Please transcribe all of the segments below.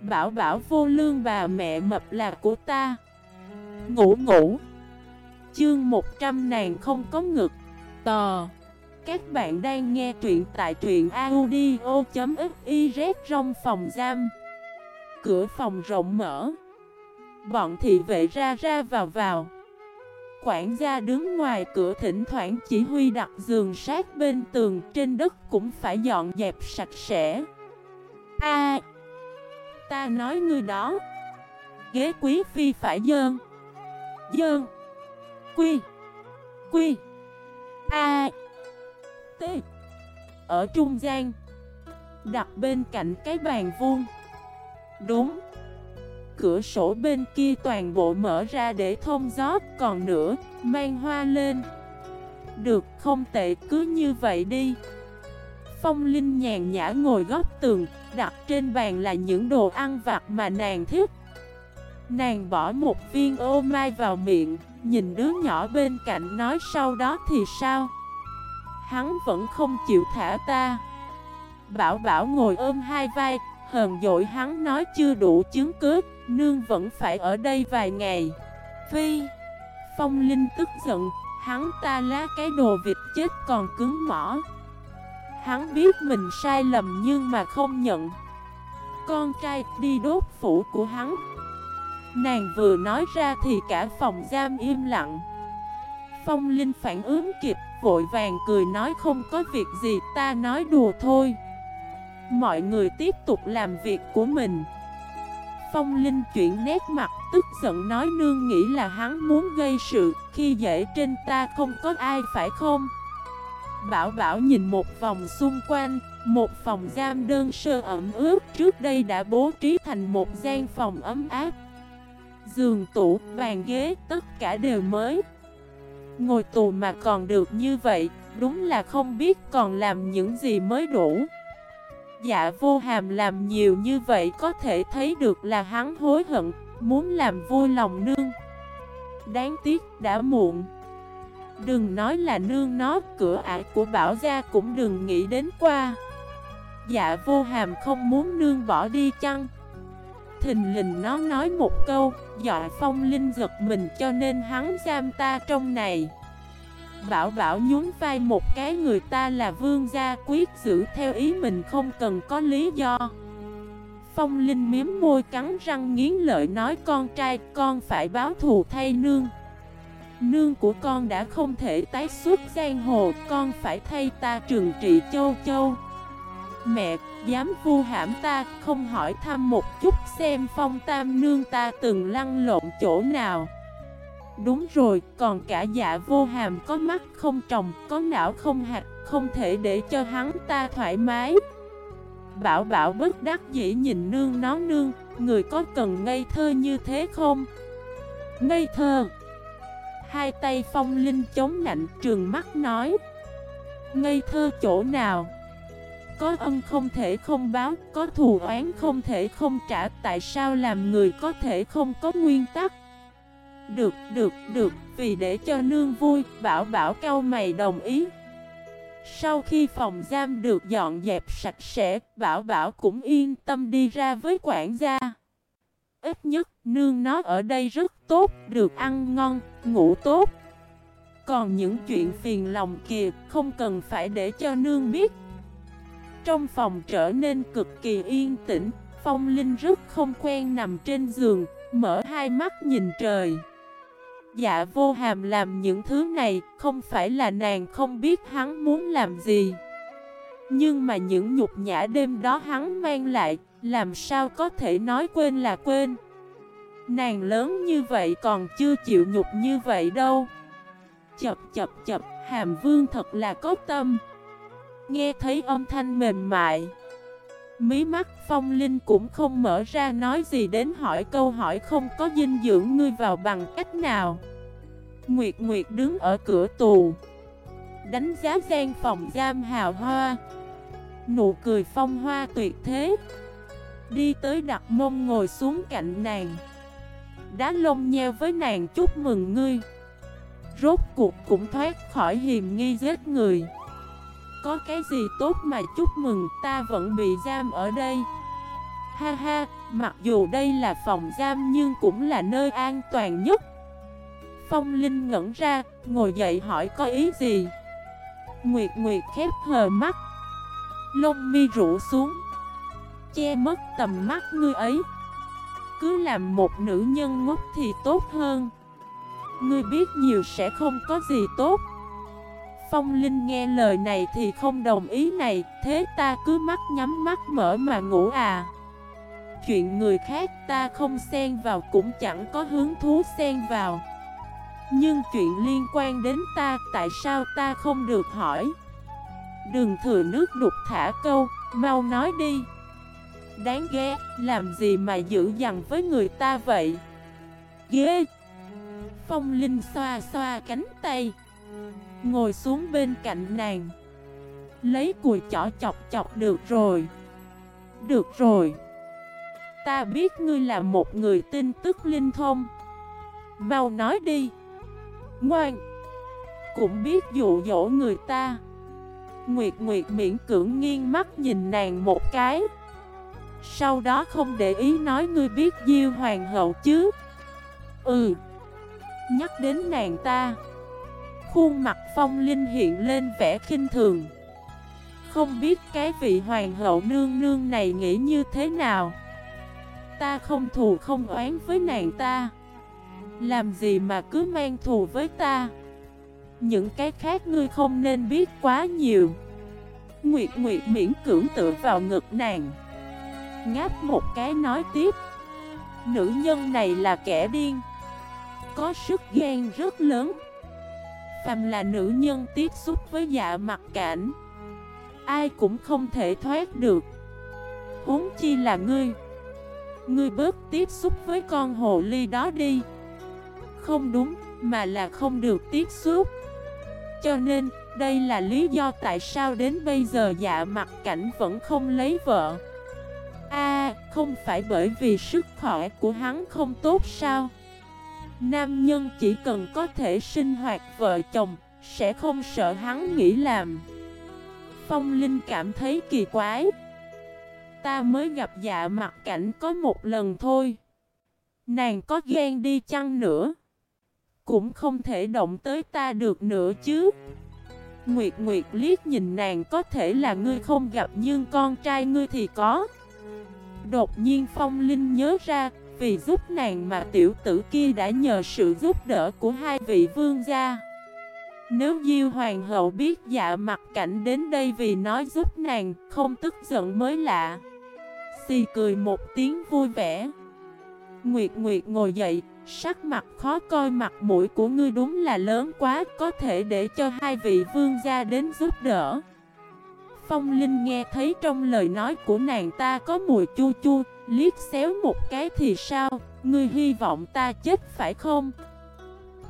Bảo bảo vô lương bà mẹ mập là của ta. Ngủ ngủ. Chương 100 nàng không có ngực. Tò. Các bạn đang nghe truyện tại truyện audio.xyz trong phòng giam. Cửa phòng rộng mở. Bọn thị vệ ra ra vào vào. Quản gia đứng ngoài cửa thỉnh thoảng chỉ huy đặt giường sát bên tường, Trên đất cũng phải dọn dẹp sạch sẽ. A Ta nói ngươi đó. Ghế quý phi phải dơn. Dơn. Quy. Quy. A. T. Ở trung gian. Đặt bên cạnh cái bàn vuông. Đúng. Cửa sổ bên kia toàn bộ mở ra để thông gió Còn nữa, Mang hoa lên. Được, không tệ, cứ như vậy đi. Phong Linh nhàn nhã ngồi góc tường, Đặt trên bàn là những đồ ăn vặt mà nàng thích. Nàng bỏ một viên ô mai vào miệng, Nhìn đứa nhỏ bên cạnh nói sau đó thì sao? Hắn vẫn không chịu thả ta. Bảo bảo ngồi ôm hai vai, Hờn dội hắn nói chưa đủ chứng cứ, Nương vẫn phải ở đây vài ngày. Phi! Phong Linh tức giận, Hắn ta lá cái đồ vịt chết còn cứng mỏ. Hắn biết mình sai lầm nhưng mà không nhận. Con trai đi đốt phủ của hắn. Nàng vừa nói ra thì cả phòng giam im lặng. Phong Linh phản ứng kịp, Vội vàng cười nói không có việc gì, ta nói đùa thôi. Mọi người tiếp tục làm việc của mình. Phong Linh chuyển nét mặt, tức giận nói nương nghĩ là hắn muốn gây sự, Khi dễ trên ta không có ai phải không? Bảo Bảo nhìn một vòng xung quanh, một phòng giam đơn sơ ẩm ướt trước đây đã bố trí thành một gian phòng ấm áp. Giường, tủ, bàn ghế, tất cả đều mới. Ngồi tù mà còn được như vậy, đúng là không biết còn làm những gì mới đủ. Dạ vô hàm làm nhiều như vậy có thể thấy được là hắn hối hận, muốn làm vui lòng nương. Đáng tiếc đã muộn. Đừng nói là nương nó, cửa ải của bảo gia cũng đừng nghĩ đến qua. Dạ vô hàm không muốn nương bỏ đi chăng? Thình lình nó nói một câu, dọa phong linh giật mình cho nên hắn giam ta trong này. Bảo bảo nhún vai một cái người ta là vương gia quyết giữ theo ý mình không cần có lý do. Phong Linh miếm môi cắn răng nghiến lợi nói con trai con phải báo thù thay nương. Nương của con đã không thể tái xuất giang hồ Con phải thay ta trừng trị châu châu. Mẹ, dám vu hãm ta Không hỏi thăm một chút xem phong tam nương ta từng lăn lộn chỗ nào. Đúng rồi, còn cả dạ vô hàm có mắt không trồng Có não không hạt Không thể để cho hắn ta thoải mái. Bảo bảo bất đắc dĩ nhìn nương nó nương Người có cần ngây thơ như thế không? Ngây thơ. Hai tay phong linh chống nạnh trường mắt nói Ngây thơ chỗ nào? Có ân không thể không báo Có thù oán không thể không trả Tại sao làm người có thể không có nguyên tắc? Được, được, được Vì để cho nương vui Bảo bảo cao mày đồng ý. Sau khi phòng giam được dọn dẹp sạch sẽ Bảo bảo cũng yên tâm đi ra với quản gia. Ít nhất nương nó ở đây rất tốt, được ăn ngon, ngủ tốt. Còn những chuyện phiền lòng kìa không cần phải để cho nương biết. Trong phòng trở nên cực kỳ yên tĩnh, Phong Linh rất không quen nằm trên giường, mở hai mắt nhìn trời. Dạ vô hàm làm những thứ này, không phải là nàng không biết hắn muốn làm gì. Nhưng mà những nhục nhã đêm đó hắn mang lại, làm sao có thể nói quên là quên Nàng lớn như vậy còn chưa chịu nhục như vậy đâu. Chập chập chập, Hàm vương thật là có tâm. Nghe thấy âm thanh mềm mại, Mí mắt phong linh cũng không mở ra nói gì đến hỏi câu hỏi không có dinh dưỡng ngươi vào bằng cách nào. Nguyệt Nguyệt đứng ở cửa tù, Đánh giá gian phòng giam hào hoa. Nụ cười phong hoa tuyệt thế. Đi tới đặt mông ngồi xuống cạnh nàng. Đá lông nheo với nàng chúc mừng ngươi. Rốt cuộc cũng thoát khỏi hiềm nghi giết người. Có cái gì tốt mà chúc mừng ta vẫn bị giam ở đây. Ha ha, mặc dù đây là phòng giam nhưng cũng là nơi an toàn nhất. Phong Linh ngẩn ra, ngồi dậy hỏi có ý gì? Nguyệt Nguyệt khép hờ mắt. Lông mi rũ xuống. Che mất tầm mắt ngươi ấy. Cứ làm một nữ nhân ngốc thì tốt hơn. Ngươi biết nhiều sẽ không có gì tốt. Phong Linh nghe lời này thì không đồng ý này Thế ta cứ mắt nhắm mắt mở mà ngủ à. Chuyện người khác ta không xen vào cũng chẳng có hứng thú xen vào. Nhưng chuyện liên quan đến ta tại sao ta không được hỏi? Đừng thừa nước đục thả câu, mau nói đi. Đáng ghét, làm gì mà giữ dằn với người ta vậy? Ghê. Phong Linh xoa xoa cánh tay. Ngồi xuống bên cạnh nàng. Lấy cùi chỏ chọc chọc được rồi. Được rồi. Ta biết ngươi là một người tin tức linh thông. Mau nói đi. Ngoan. Cũng biết dụ dỗ người ta. Nguyệt Nguyệt miễn cưỡng nghiêng mắt nhìn nàng một cái. Sau đó không để ý nói ngươi biết Diêu Hoàng hậu chứ? Ừ. Nhắc đến nàng ta, Khuôn mặt phong linh hiện lên vẻ khinh thường. Không biết cái vị hoàng hậu nương nương này nghĩ như thế nào? Ta không thù không oán với nàng ta. Làm gì mà cứ mang thù với ta? Những cái khác ngươi không nên biết quá nhiều. Nguyệt Nguyệt miễn cưỡng tựa vào ngực nàng. Ngáp một cái nói tiếp. Nữ nhân này là kẻ điên. Có sức ghen rất lớn. Phàm là nữ nhân tiếp xúc với dạ mặt cảnh Ai cũng không thể thoát được. Huống chi là ngươi. Ngươi bớt tiếp xúc với con hồ ly đó đi. Không đúng, mà là không được tiếp xúc. Cho nên, đây là lý do tại sao đến bây giờ dạ mặt cảnh vẫn không lấy vợ không phải bởi vì sức khỏe của hắn không tốt sao? Nam nhân chỉ cần có thể sinh hoạt vợ chồng, Sẽ không sợ hắn nghĩ làm. Phong Linh cảm thấy kỳ quái. Ta mới gặp dạ mặt cảnh có một lần thôi. Nàng có ghen đi chăng nữa? Cũng không thể động tới ta được nữa chứ. Nguyệt Nguyệt liếc nhìn nàng có thể là ngươi không gặp nhưng con trai ngươi thì có. Đột nhiên Phong Linh nhớ ra, Vì giúp nàng mà tiểu tử kia đã nhờ sự giúp đỡ của hai vị vương gia. Nếu Diêu Hoàng hậu biết dạ mặt cảnh đến đây vì nói giúp nàng, Không tức giận mới lạ. Xì cười một tiếng vui vẻ. Nguyệt Nguyệt ngồi dậy, Sắc mặt khó coi mặt mũi của ngươi đúng là lớn quá, Có thể để cho hai vị vương gia đến giúp đỡ. Phong Linh nghe thấy trong lời nói của nàng ta có mùi chua chua Liếc xéo một cái thì sao Ngươi hy vọng ta chết phải không?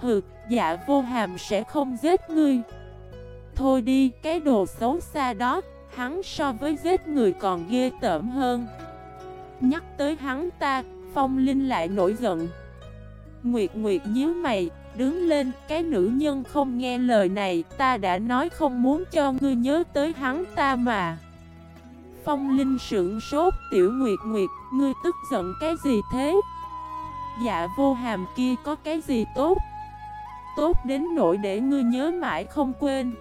Hừ, dạ vô hàm sẽ không giết ngươi. Thôi đi, cái đồ xấu xa đó Hắn so với giết người còn ghê tởm hơn. Nhắc tới hắn ta, Phong Linh lại nổi giận. Nguyệt Nguyệt nhíu mày, đứng lên Cái nữ nhân không nghe lời này Ta đã nói không muốn cho ngươi nhớ tới hắn ta mà Phong Linh sững sốt Tiểu Nguyệt Nguyệt, ngươi tức giận cái gì thế? Dạ vô hàm kia có cái gì tốt? Tốt đến nỗi để ngươi nhớ mãi không quên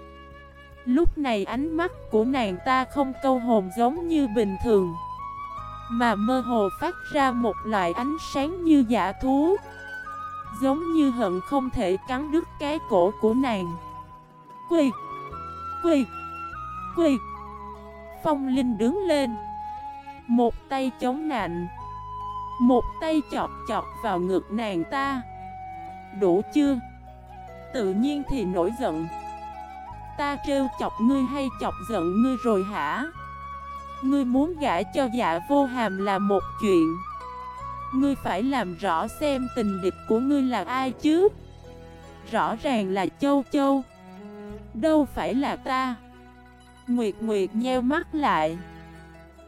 Lúc này ánh mắt của nàng ta không câu hồn giống như bình thường Mà mơ hồ phát ra một loại ánh sáng như giả thú Giống như hận không thể cắn đứt cái cổ của nàng. Quỳ Quỳ Quỳ. Phong Linh đứng lên. Một tay chống nạnh, Một tay chọc chọc vào ngực nàng ta. Đủ chưa? Tự nhiên thì nổi giận. Ta trêu chọc ngươi hay chọc giận ngươi rồi hả? Ngươi muốn gã cho dạ vô hàm là một chuyện. Ngươi phải làm rõ xem tình địch của ngươi là ai chứ? Rõ ràng là châu châu. Đâu phải là ta. Nguyệt Nguyệt nheo mắt lại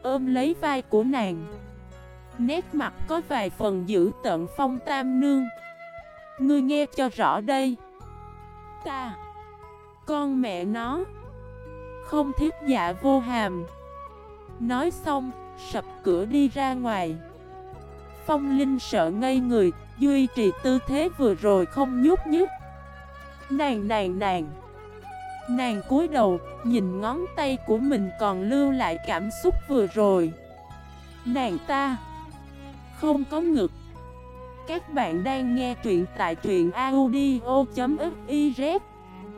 Ôm lấy vai của nàng. Nét mặt có vài phần giữ tận phong tam nương. Ngươi nghe cho rõ đây. Ta con mẹ nó Không thiết dạ vô hàm. Nói xong, Sập cửa đi ra ngoài. Phong Linh sợ ngây người, Duy trì tư thế vừa rồi không nhúc nhích Nàng nàng nàng. Nàng cúi đầu, Nhìn ngón tay của mình còn lưu lại cảm xúc vừa rồi. Nàng ta. Không có ngực. Các bạn đang nghe truyện tại truyện audio.fif